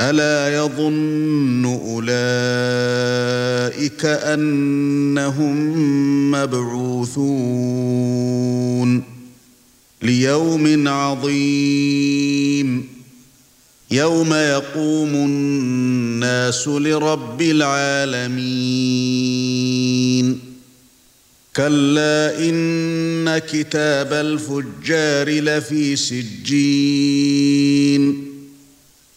ألا يظن أولئك أنهم مبعوثون ليوم عظيم يوم يقوم الناس لرب العالمين كلا إن كتاب الفجار لفي سجين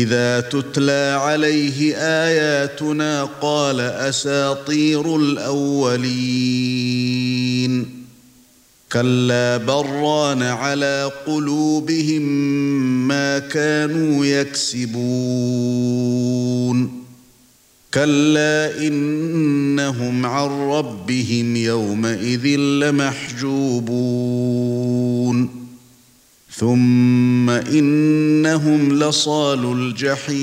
إذا تتلى عليه آياتنا قال أساطير الأولين. كلا بران على قلوبهم ما كانوا يكسبون. كلا إنهم عن ربهم يومئذ لمحجوبون. ثم إنهم لصال الجحيم.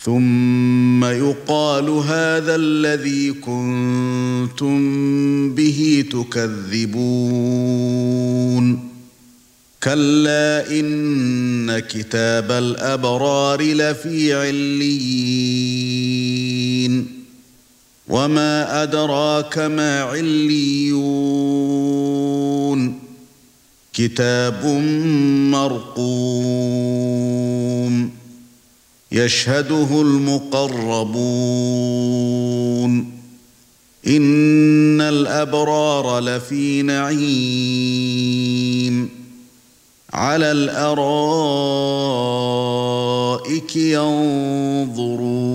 ثم يقال هذا الذي كنتم به تكذبون. كلا إن كتاب الأبرار لفي عليين. وما أدراك ما عليون. كتاب مرقوم يشهده المقربون إن الأبرار لفي نعيم على الأرائك ينظرون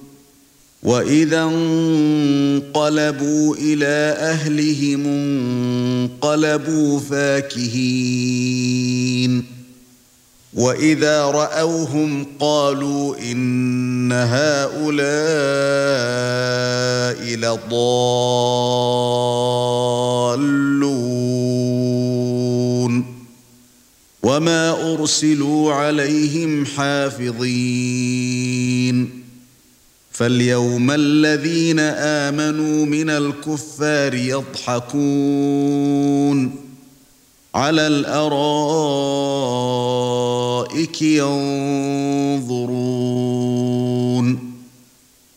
واذا انقلبوا إلى اهلهم انقلبوا فاكهين واذا راوهم قالوا ان هؤلاء لضالون وما ارسلوا عليهم حافظين فاليوم الذين آمنوا من الكفار يضحكون على الأرائك ينظرون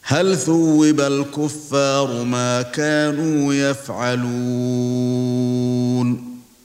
هل ثوب الكفار ما كانوا يفعلون